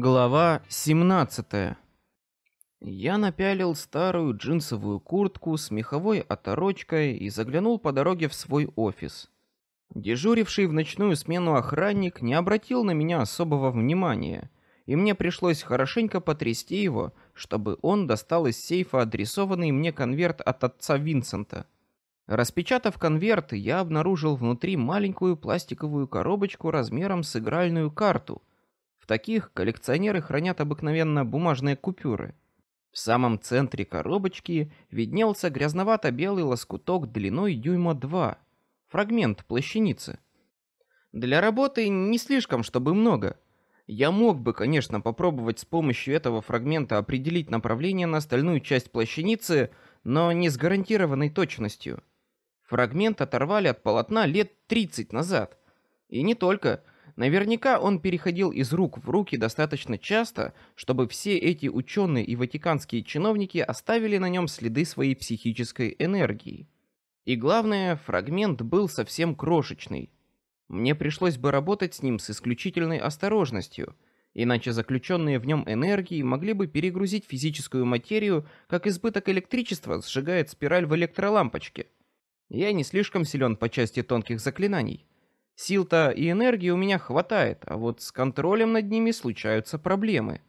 Глава 17. Я напялил старую джинсовую куртку с меховой оторочкой и заглянул по дороге в свой офис. Дежуривший в ночную смену охранник не обратил на меня особого внимания, и мне пришлось хорошенько потрясти его, чтобы он достал из сейфа адресованный мне конверт от отца Винсента. Распечатав конверт, я обнаружил внутри маленькую пластиковую коробочку размером с игральную карту — таких коллекционеры хранят обыкновенно бумажные купюры. В самом центре коробочки виднелся грязновато-белый лоскуток длиной дюйма два, фрагмент плащаницы. Для работы не слишком, чтобы много. Я мог бы, конечно, попробовать с помощью этого фрагмента определить направление на остальную часть плащаницы, но не с гарантированной точностью. Фрагмент оторвали от полотна лет 30 назад. И не только. Наверняка он переходил из рук в руки достаточно часто, чтобы все эти ученые и ватиканские чиновники оставили на нем следы своей психической энергии. И главное, фрагмент был совсем крошечный. Мне пришлось бы работать с ним с исключительной осторожностью, иначе заключенные в нем энергии могли бы перегрузить физическую материю, как избыток электричества сжигает спираль в электролампочке. Я не слишком силен по части тонких заклинаний, Сил-то и энергии у меня хватает, а вот с контролем над ними случаются проблемы.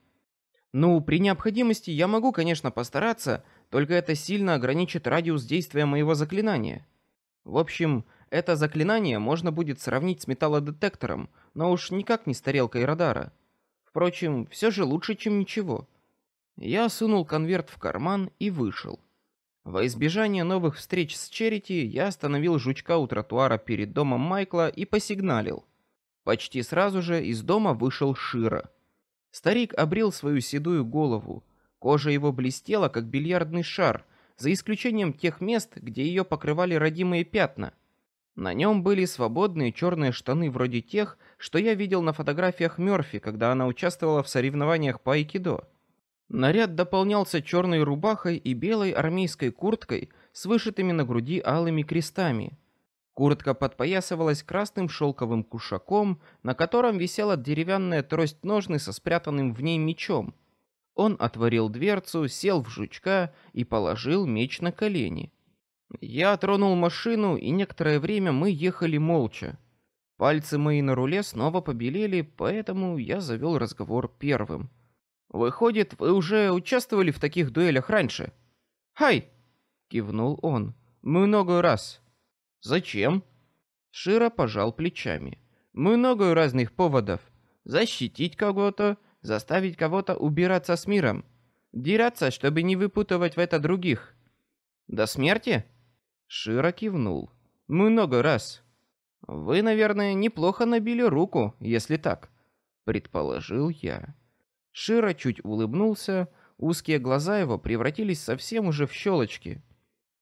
Ну, при необходимости я могу, конечно, постараться, только это сильно ограничит радиус действия моего заклинания. В общем, это заклинание можно будет сравнить с металлодетектором, но уж никак не с тарелкой радара. Впрочем, все же лучше, чем ничего. Я сунул конверт в карман и вышел. Во избежание новых встреч с Черити я остановил жучка у тротуара перед домом Майкла и посигналил. Почти сразу же из дома вышел Шира. Старик обрил свою седую голову. Кожа его блестела, как бильярдный шар, за исключением тех мест, где ее покрывали родимые пятна. На нем были свободные черные штаны вроде тех, что я видел на фотографиях Мёрфи, когда она участвовала в соревнованиях по айкидо. Наряд дополнялся черной рубахой и белой армейской курткой с вышитыми на груди алыми крестами. Куртка подпоясывалась красным шелковым кушаком, на котором висела деревянная трость-ножны со спрятанным в ней мечом. Он отворил дверцу, сел в жучка и положил меч на колени. Я тронул машину, и некоторое время мы ехали молча. Пальцы мои на руле снова побелели, поэтому я завел разговор первым. Выходит, вы уже участвовали в таких дуэлях раньше? Хай, кивнул он. Много раз. Зачем? Широ пожал плечами. Много разных поводов. Защитить кого-то, заставить кого-то убираться с миром, дираться, чтобы не выпутывать в это других. До смерти? Широ кивнул. Много раз. Вы, наверное, неплохо набили руку, если так, предположил я. Широ чуть улыбнулся, узкие глаза его превратились совсем уже в щелочки.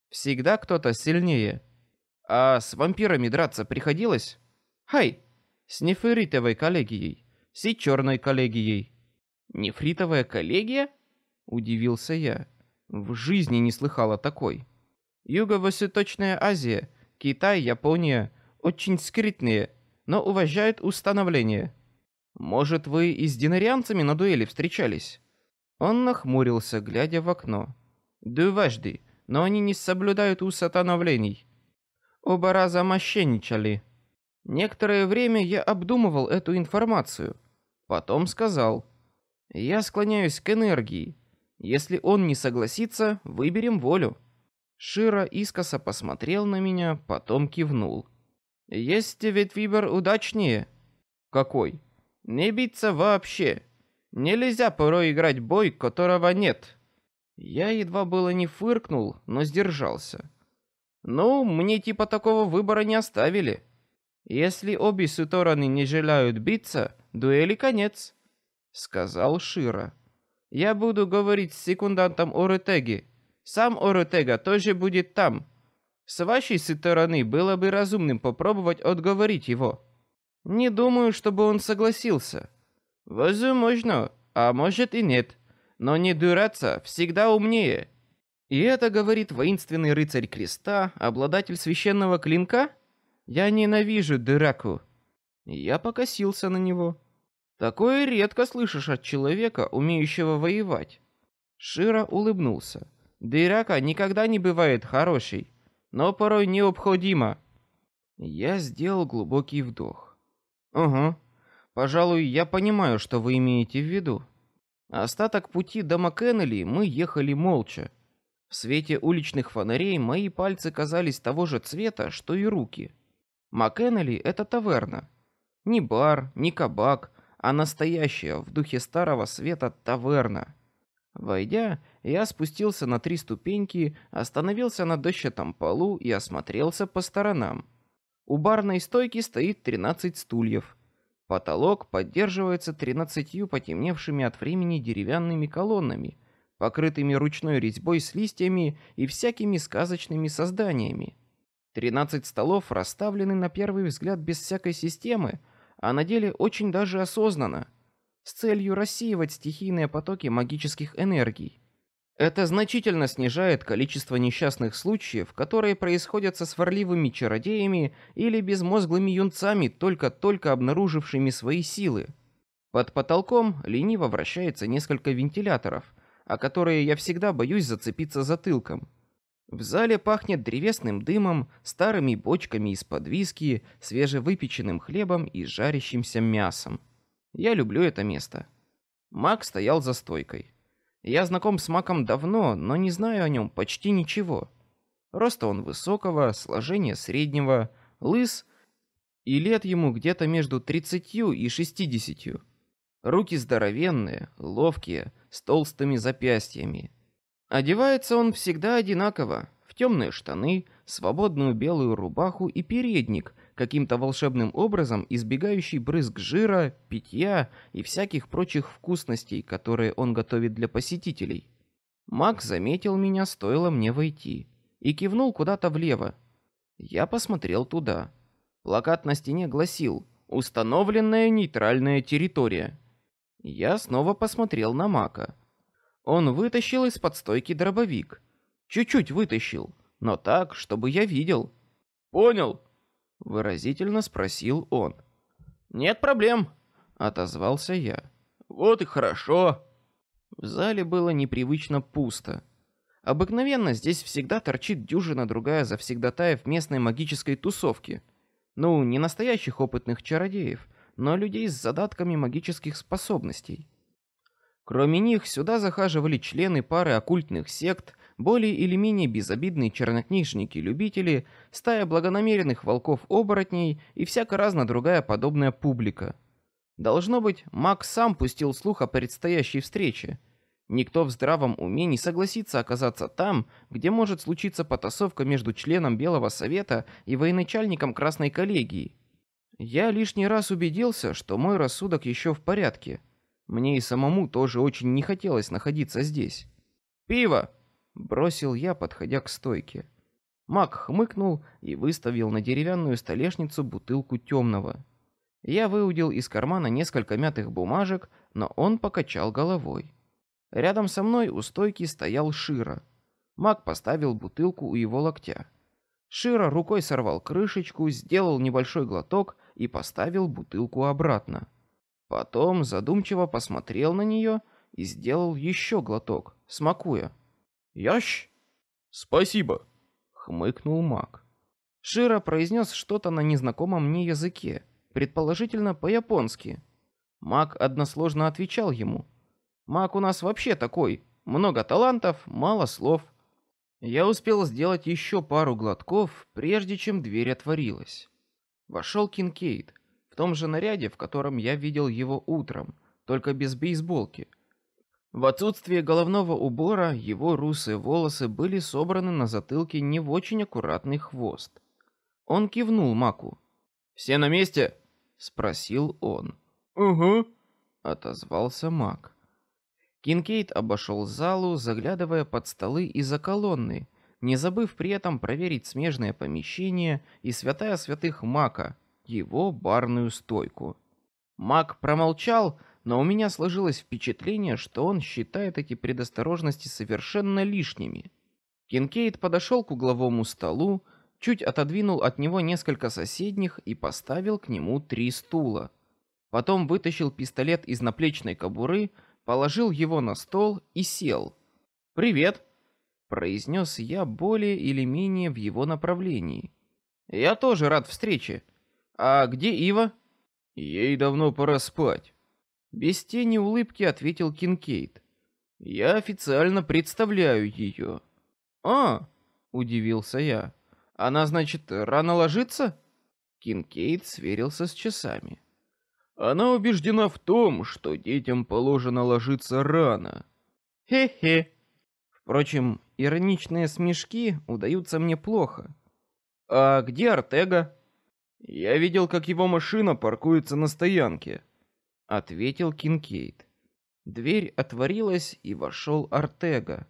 Всегда кто-то сильнее. А с вампирами драться приходилось? Хай, с нефритовой коллегией, с черной коллегией. Нефритовая коллегия? Удивился я. В жизни не слыхала такой. Юго-Восточная Азия, Китай, Япония очень скрытные, но уважают установление. Может, вы и с динарианцами на дуэли встречались? Он нахмурился, глядя в окно. Дважды, но они не соблюдают усатановлений. Оба раза мошенничали. Некоторое время я обдумывал эту информацию. Потом сказал: "Я склоняюсь к энергии. Если он не согласится, выберем волю". Шира искоса посмотрел на меня, потом кивнул. Есть ведь выбор удачнее. Какой? Не биться вообще. Нельзя порой играть бой, которого нет. Я едва было не фыркнул, но сдержался. Ну, мне типа такого выбора не оставили. Если обе стороны не желают биться, дуэли конец, сказал Шира. Я буду говорить с секундантом Орутеги. Сам Орутега тоже будет там. С вашей стороны было бы разумным попробовать отговорить его. Не думаю, чтобы он согласился. Возможно, а может и нет. Но не дураться всегда умнее. И это говорит воинственный рыцарь креста, обладатель священного клинка? Я ненавижу дыраку. Я покосился на него. Такое редко слышишь от человека, умеющего воевать. Шира улыбнулся. Дырака никогда не бывает хорошей, но порой необходимо. Я сделал глубокий вдох. Угу. Пожалуй, я понимаю, что вы имеете в виду. Остаток пути до Маккеннелли мы ехали молча. В свете уличных фонарей мои пальцы казались того же цвета, что и руки. Маккеннелли — это таверна. Не бар, не кабак, а настоящая, в духе старого света таверна. Войдя, я спустился на три ступеньки, остановился на дощатом полу и осмотрелся по сторонам. У барной стойки стоит тринадцать стульев. Потолок поддерживается тринадцатью потемневшими от времени деревянными колоннами, покрытыми ручной резьбой с листьями и всякими сказочными созданиями. Тринадцать столов расставлены на первый взгляд без всякой системы, а на деле очень даже осознанно, с целью рассеивать стихийные потоки магических энергий. Это значительно снижает количество несчастных случаев, которые происходят со сварливыми чародеями или безмозглыми юнцами, только-только обнаружившими свои силы. Под потолком лениво вращается несколько вентиляторов, о которые я всегда боюсь зацепиться затылком. В зале пахнет древесным дымом, старыми бочками из-под виски, свежевыпеченным хлебом и жарящимся мясом. Я люблю это место. Мак стоял за стойкой. Я знаком с Маком давно, но не знаю о нем почти ничего. Роста он высокого, сложение среднего, лыс, и лет ему где-то между тридцатью и шестидесятью. Руки здоровенные, ловкие, с толстыми запястьями. Одевается он всегда одинаково, в темные штаны, свободную белую рубаху и передник, каким-то волшебным образом избегающий брызг жира, питья и всяких прочих вкусностей, которые он готовит для посетителей. Мак заметил меня, стоило мне войти, и кивнул куда-то влево. Я посмотрел туда. Плакат на стене гласил: "Установленная нейтральная территория". Я снова посмотрел на Мака. Он вытащил из-под стойки дробовик. Чуть-чуть вытащил, но так, чтобы я видел. Понял? Выразительно спросил он. Нет проблем, отозвался я. Вот и хорошо. В зале было непривычно пусто. Обыкновенно здесь всегда торчит дюжина другая завсегдатаев местной магической тусовки. Ну, не настоящих опытных чародеев, но людей с задатками магических способностей. Кроме них сюда захаживали члены пары оккультных сект, более или менее безобидные чернокнижники-любители, стая благонамеренных волков-оборотней и всяко разно другая подобная публика. Должно быть, Мак сам пустил слух о предстоящей встрече. Никто в здравом уме не согласится оказаться там, где может случиться потасовка между членом Белого Совета и военачальником Красной коллегии. Я лишний раз убедился, что мой рассудок еще в порядке. Мне и самому тоже очень не хотелось находиться здесь. Пиво, бросил я, подходя к стойке. Мак хмыкнул и выставил на деревянную столешницу бутылку темного. Я выудил из кармана несколько мятых бумажек, но он покачал головой. Рядом со мной у стойки стоял Шира. Мак поставил бутылку у его локтя. Шира рукой сорвал крышечку, сделал небольшой глоток и поставил бутылку обратно. Потом задумчиво посмотрел на нее и сделал еще глоток, смакуя. Ящ? Спасибо, хмыкнул Мак. Шира произнес что-то на незнакомом мне языке, предположительно по-японски. Мак односложно отвечал ему. Мак у нас вообще такой, много талантов, мало слов. Я успел сделать еще пару глотков, прежде чем дверь отворилась. Вошел Кинкейд в том же наряде, в котором я видел его утром, только без бейсболки. В отсутствие головного убора его русые волосы были собраны на затылке не в очень аккуратный хвост. Он кивнул Маку. Все на месте? спросил он. Угу, отозвался Мак. Кинкейд обошел залу, заглядывая под столы и за колонны, не забыв при этом проверить смежное помещение и святая святых Мака, его барную стойку. Мак промолчал, но у меня сложилось впечатление, что он считает эти предосторожности совершенно лишними. Кинкейд подошел к угловому столу, чуть отодвинул от него несколько соседних и поставил к нему три стула. Потом вытащил пистолет из наплечной кобуры, положил его на стол и сел. Привет, произнес я более или менее в его направлении. Я тоже рад встрече. А где Ива? Ей давно пора спать. Без тени улыбки ответил Кинкейд. Я официально представляю ее. А, удивился я. Она значит рано ложится? Кинкейд сверился с часами. Она убеждена в том, что детям положено ложиться рано. Хе-хе. Впрочем, ироничные смешки удаются мне плохо. А где Ортега? Я видел, как его машина паркуется на стоянке, ответил Кинкейд. Дверь отворилась и вошел Ортега.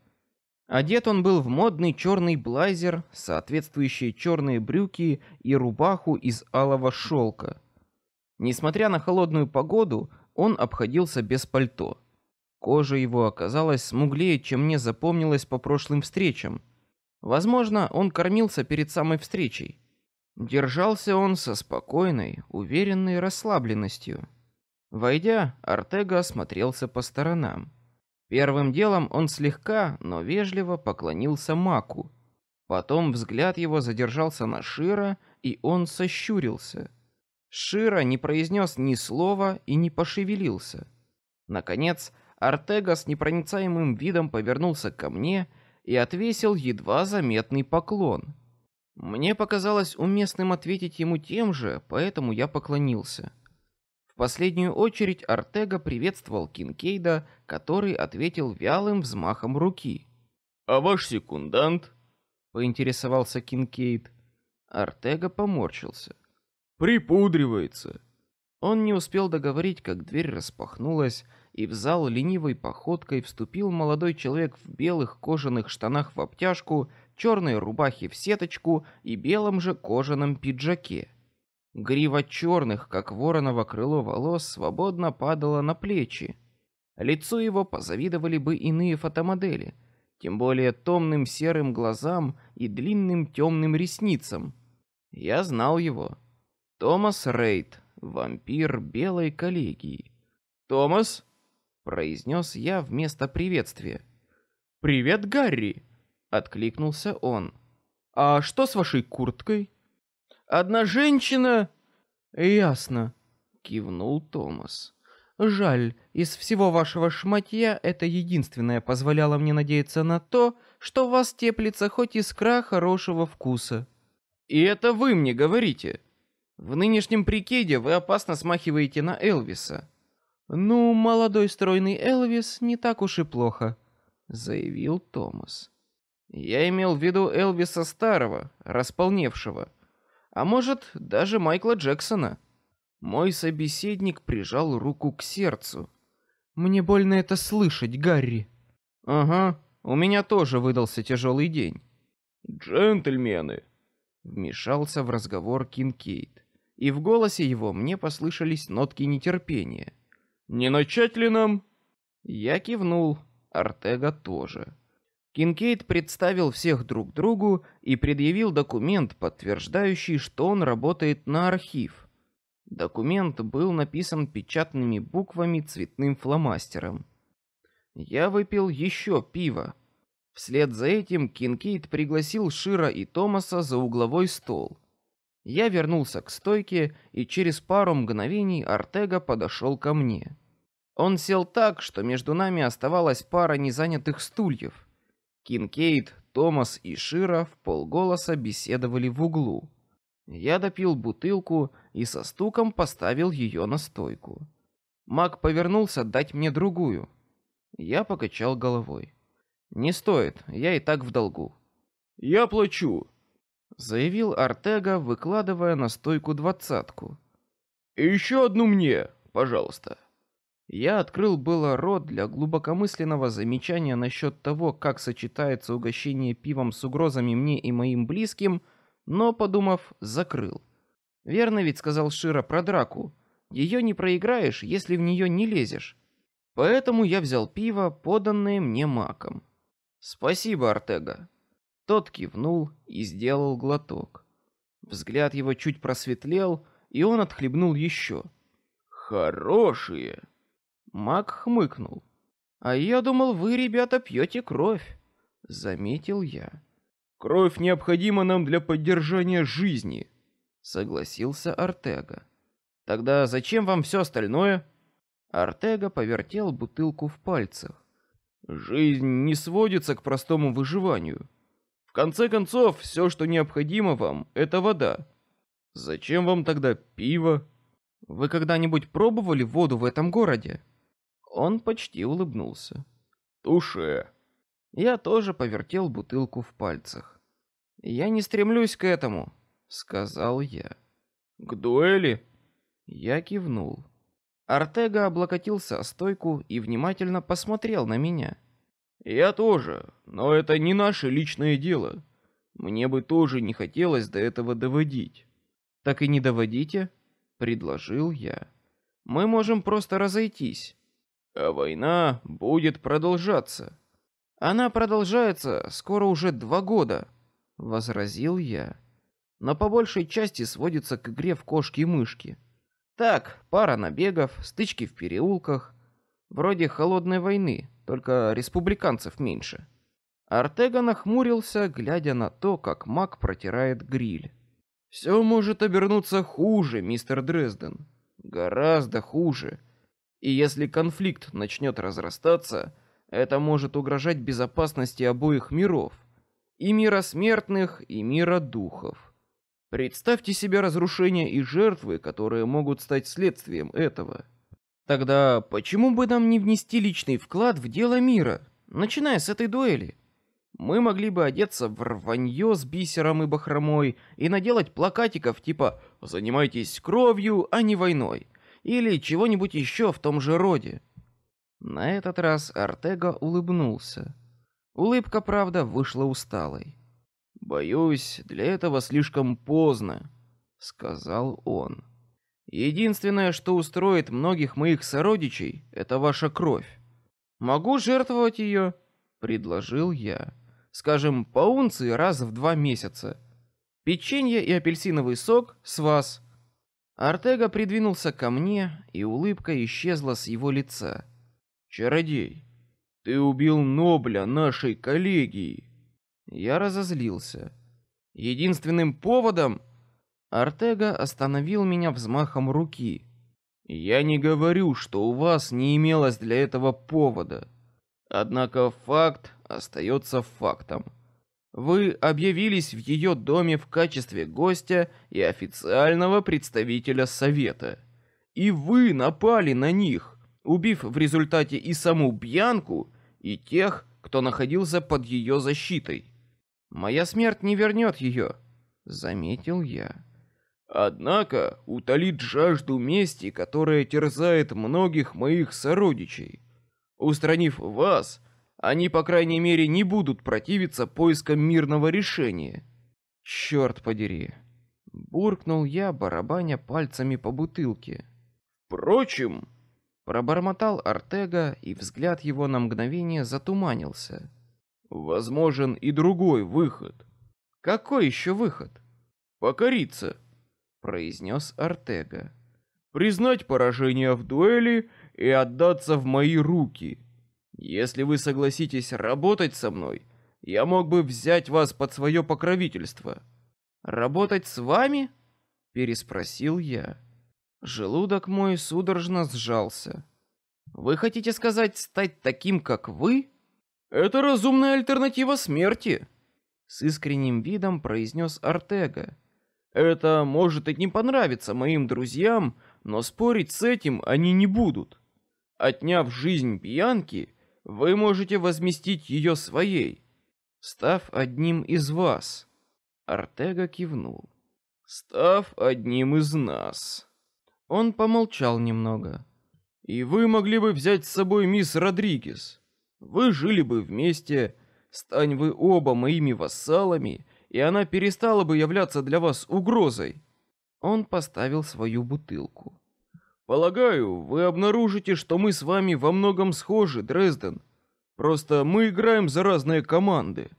Одет он был в модный черный блейзер, соответствующие черные брюки и рубаху из алого шелка. Несмотря на холодную погоду, он обходился без пальто. Кожа его оказалась смуглее, чем мне запомнилось по прошлым встречам. Возможно, он кормился перед самой встречей. Держался он со спокойной, уверенной расслабленностью. Войдя, Артега осмотрелся по сторонам. Первым делом он слегка, но вежливо поклонился Маку. Потом взгляд его задержался на Шира, и он сощурился. Шира не произнес ни слова и не пошевелился. Наконец, Артега с непроницаемым видом повернулся ко мне и отвесил едва заметный поклон. Мне показалось уместным ответить ему тем же, поэтому я поклонился последнюю очередь Артега приветствовал Кинкейда, который ответил вялым взмахом руки. А ваш секундант? поинтересовался Кинкейд. Артега поморщился. Припудривается. Он не успел договорить, как дверь распахнулась, и в зал ленивой походкой вступил молодой человек в белых кожаных штанах в обтяжку, черной рубахе в сеточку и белом же кожаном пиджаке. Грива черных, как вороново крыло волос, свободно падала на плечи. Лицу его позавидовали бы иные фотомодели, тем более томным серым глазам и длинным темным ресницам. Я знал его. Томас Рейд, вампир белой коллегии. Томас, произнес я вместо приветствия. Привет, Гарри, откликнулся он. А что с вашей курткой? Одна женщина. Ясно, кивнул Томас. Жаль, из всего вашего шматья это единственное позволяло мне надеяться на то, что в вас теплится хоть искра хорошего вкуса. И это вы мне говорите. В нынешнем прикиде вы опасно смахиваете на Элвиса. Ну, молодой стройный Элвис не так уж и плохо, заявил Томас. Я имел в виду Элвиса старого, располневшего а может, даже Майкла Джексона. Мой собеседник прижал руку к сердцу. Мне больно это слышать, Гарри. Ага, у меня тоже выдался тяжелый день. Джентльмены, вмешался в разговор Кинкейд, и в голосе его мне послышались нотки нетерпения. Не начать ли нам? Я кивнул, Артега тоже. Кинкейд представил всех друг другу и предъявил документ, подтверждающий, что он работает на архив. Документ был написан печатными буквами цветным фломастером. Я выпил еще пиво. Вслед за этим Кинкейд пригласил Широ и Томаса за угловой стол. Я вернулся к стойке, и через пару мгновений Ортега подошел ко мне. Он сел так, что между нами оставалась пара незанятых стульев. Кинкейд, Томас и Широ вполголоса беседовали в углу. Я допил бутылку и со стуком поставил ее на стойку. Мак повернулся дать мне другую. Я покачал головой. Не стоит, я и так в долгу. Я плачу, заявил Артега, выкладывая на стойку двадцатку. И еще одну мне, пожалуйста. Я открыл было рот для глубокомысленного замечания насчет того, как сочетается угощение пивом с угрозами мне и моим близким, но, подумав, закрыл. Верно ведь сказал Шира про драку. Ее не проиграешь, если в нее не лезешь. Поэтому я взял пиво, поданное мне маком. Спасибо, Артега. Тот кивнул и сделал глоток. Взгляд его чуть просветлел, и он отхлебнул еще. Хорошие. Мак хмыкнул. А я думал, вы, ребята, пьете кровь. Заметил я. Кровь необходима нам для поддержания жизни, согласился Артега. Тогда зачем вам все остальное? Артега повертел бутылку в пальцах. Жизнь не сводится к простому выживанию. В конце концов, все, что необходимо вам, это вода. Зачем вам тогда пиво? Вы когда-нибудь пробовали воду в этом городе? Он почти улыбнулся. Туше. Я тоже повертел бутылку в пальцах. Я не стремлюсь к этому, сказал я. К дуэли? Я кивнул. Артега облокотился о стойку и внимательно посмотрел на меня. Я тоже, но это не наше личное дело. Мне бы тоже не хотелось до этого доводить. Так и не доводите, предложил я. Мы можем просто разойтись. А война будет продолжаться. Она продолжается скоро уже два года, возразил я. Но по большей части сводится к игре в кошки и мышки. Так, пара набегов, стычки в переулках, вроде холодной войны, только республиканцев меньше. Артега нахмурился, глядя на то, как Мак протирает гриль. Все может обернуться хуже, мистер Дрезден, гораздо хуже. И если конфликт начнет разрастаться, это может угрожать безопасности обоих миров, и мира смертных, и мира духов. Представьте себе разрушения и жертвы, которые могут стать следствием этого. Тогда почему бы нам не внести личный вклад в дело мира, начиная с этой дуэли? Мы могли бы одеться в рванье с бисером и бахромой и наделать плакатиков типа «Занимайтесь кровью, а не войной» или чего-нибудь еще в том же роде. На этот раз Артега улыбнулся. Улыбка, правда, вышла усталой. Боюсь, для этого слишком поздно, сказал он. Единственное, что устроит многих моих сородичей, это ваша кровь. Могу жертвовать ее, предложил я. Скажем, по унции раз в два месяца. Печенье и апельсиновый сок с вас. Артега придвинулся ко мне, и улыбка исчезла с его лица. Чародей, ты убил Нобля нашей коллегии. Я разозлился. Единственным поводом Артега остановил меня взмахом руки. Я не говорю, что у вас не имелось для этого повода. Однако факт остается фактом. Вы объявились в ее доме в качестве гостя и официального представителя совета, и вы напали на них, убив в результате и саму Бьянку, и тех, кто находился под ее защитой. Моя смерть не вернет ее, заметил я. Однако утолит жажду мести, которая терзает многих моих сородичей. Устранив вас, они, по крайней мере, не будут противиться поискам мирного решения. Черт подери! Буркнул я, барабаня пальцами по бутылке. Впрочем, пробормотал Артега, и взгляд его на мгновение затуманился. Возможен и другой выход. Какой еще выход? Покориться, произнес Артега. Признать поражение в дуэли и отдаться в мои руки. Если вы согласитесь работать со мной, я мог бы взять вас под свое покровительство. Работать с вами? переспросил я. Желудок мой судорожно сжался. Вы хотите сказать стать таким, как вы? Это разумная альтернатива смерти, с искренним видом произнес Артега. Это может и не понравиться моим друзьям, но спорить с этим они не будут. Отняв жизнь Бьянки, вы можете возместить ее своей, став одним из вас. Артега кивнул. Став одним из нас. Он помолчал немного. И вы могли бы взять с собой мисс Родригес. Вы жили бы вместе, стань вы оба моими вассалами, и она перестала бы являться для вас угрозой. Он поставил свою бутылку. Полагаю, вы обнаружите, что мы с вами во многом схожи, Дрезден. Просто мы играем за разные команды.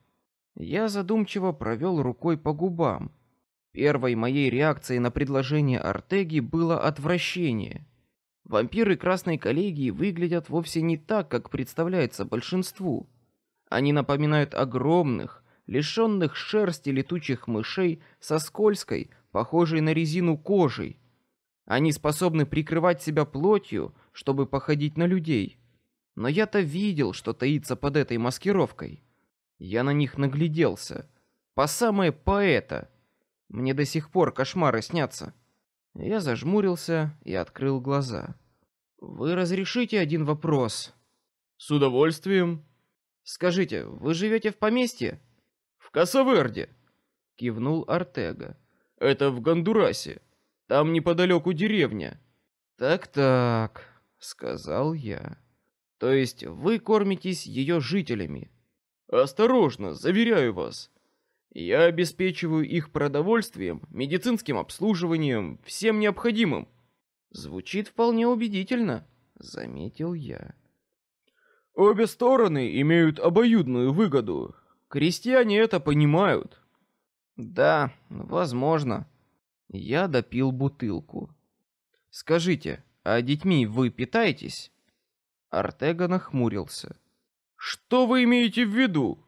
Я задумчиво провел рукой по губам. Первой моей реакцией на предложение Артеги было отвращение. Вампиры Красной коллегии выглядят вовсе не так, как представляется большинству. Они напоминают огромных, лишенных шерсти летучих мышей со скользкой, похожей на резину кожей. Они способны прикрывать себя плотью, чтобы походить на людей. Но я-то видел, что таится под этой маскировкой. Я на них нагляделся, по самое поэта. Мне до сих пор кошмары снятся. Я зажмурился и открыл глаза. Вы разрешите один вопрос? С удовольствием. Скажите, вы живете в поместье? В Касаверде. Кивнул Артега. Это в Гондурасе. Там неподалеку деревня. Так-так, сказал я. То есть вы кормитесь ее жителями? Осторожно, заверяю вас. Я обеспечиваю их продовольствием, медицинским обслуживанием, всем необходимым. Звучит вполне убедительно, заметил я. Обе стороны имеют обоюдную выгоду. Крестьяне это понимают. Да, возможно. Я допил бутылку. Скажите, а детьми вы питаетесь? Артега нахмурился. Что вы имеете в виду?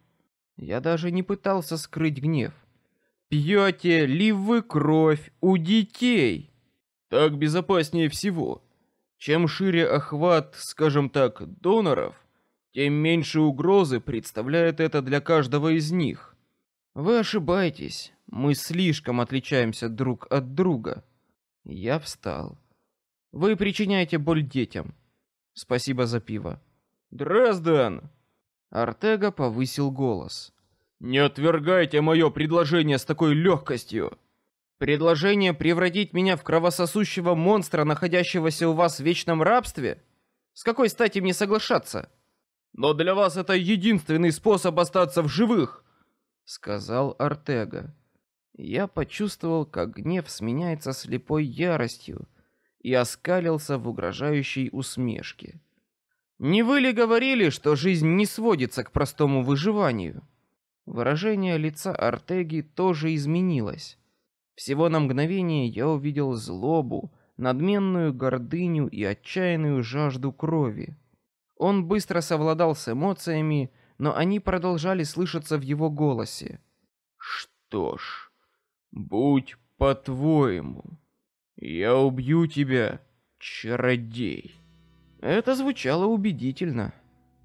Я даже не пытался скрыть гнев. Пьете ли вы кровь у детей? Так безопаснее всего. Чем шире охват, скажем так, доноров, тем меньше угрозы представляет это для каждого из них. Вы ошибаетесь. Мы слишком отличаемся друг от друга. Я встал. Вы причиняете боль детям. Спасибо за пиво. Дрезден! Артега повысил голос. Не отвергайте мое предложение с такой легкостью. Предложение превратить меня в кровососущего монстра, находящегося у вас в вечном рабстве? С какой стати мне соглашаться? Но для вас это единственный способ остаться в живых, сказал Артега. Я почувствовал, как гнев сменяется слепой яростью, и оскалился в угрожающей усмешке. Не вы ли говорили, что жизнь не сводится к простому выживанию? Выражение лица Артеги тоже изменилось. Всего на мгновение я увидел злобу, надменную гордыню и отчаянную жажду крови. Он быстро совладал с эмоциями, но они продолжали слышаться в его голосе. Что ж, Будь по-твоему. Я убью тебя, чародей. Это звучало убедительно.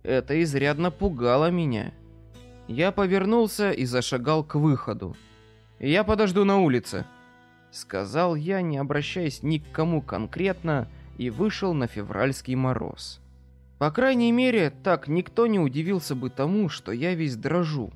Это изрядно пугало меня. Я повернулся и зашагал к выходу. Я подожду на улице, сказал я, не обращаясь ни к кому конкретно, и вышел на февральский мороз. По крайней мере, так никто не удивился бы тому, что я весь дрожу.